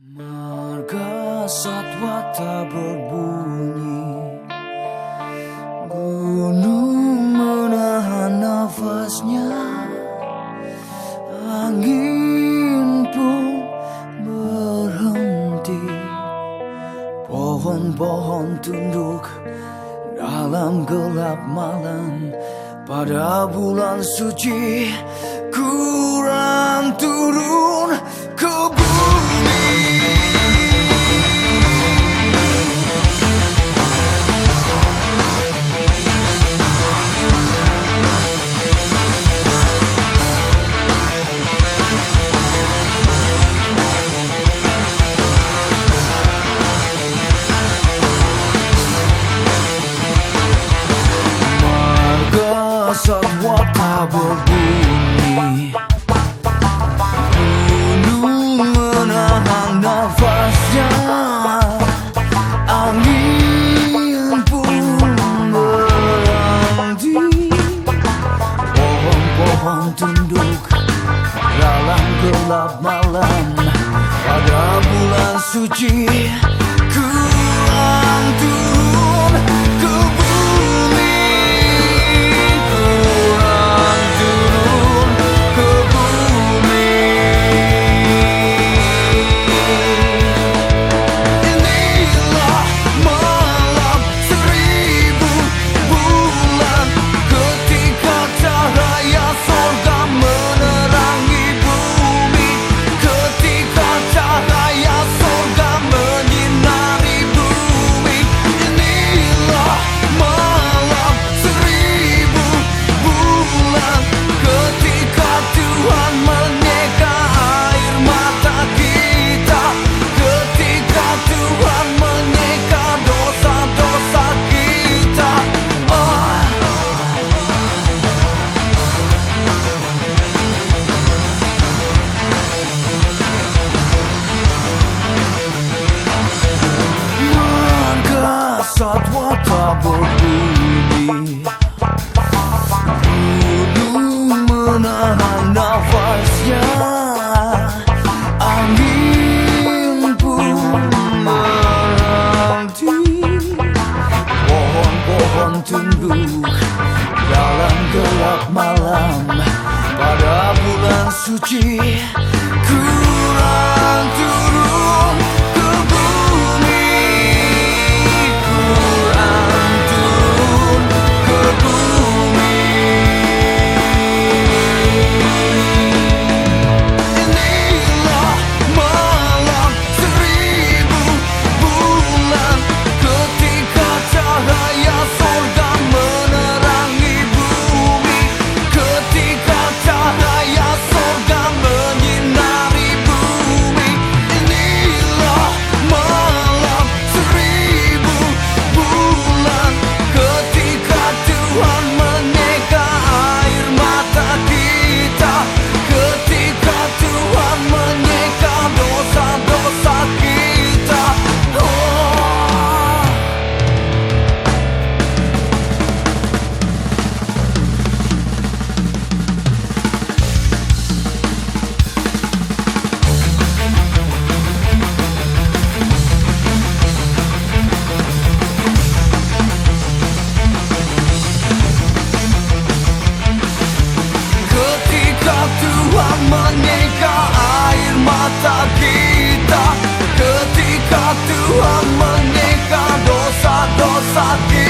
Marga satwa tak berbunyi. Gunung menahan nafasnya. Angin pun berhenti. Pohon-pohon tunduk dalam gelap malam. Pada bulan suci Kurang tak berbunyi Gunung menahan nafasnya. Angin pun berhenti Pohon-pohon tunduk dalam gelap malam. Pada bulan suci Kurang turun berbunyi Gunung menahan nafasnya. Angin pun berhenti Pohon-pohon tunduk dalam gelap malam Pada bulan suci sabia.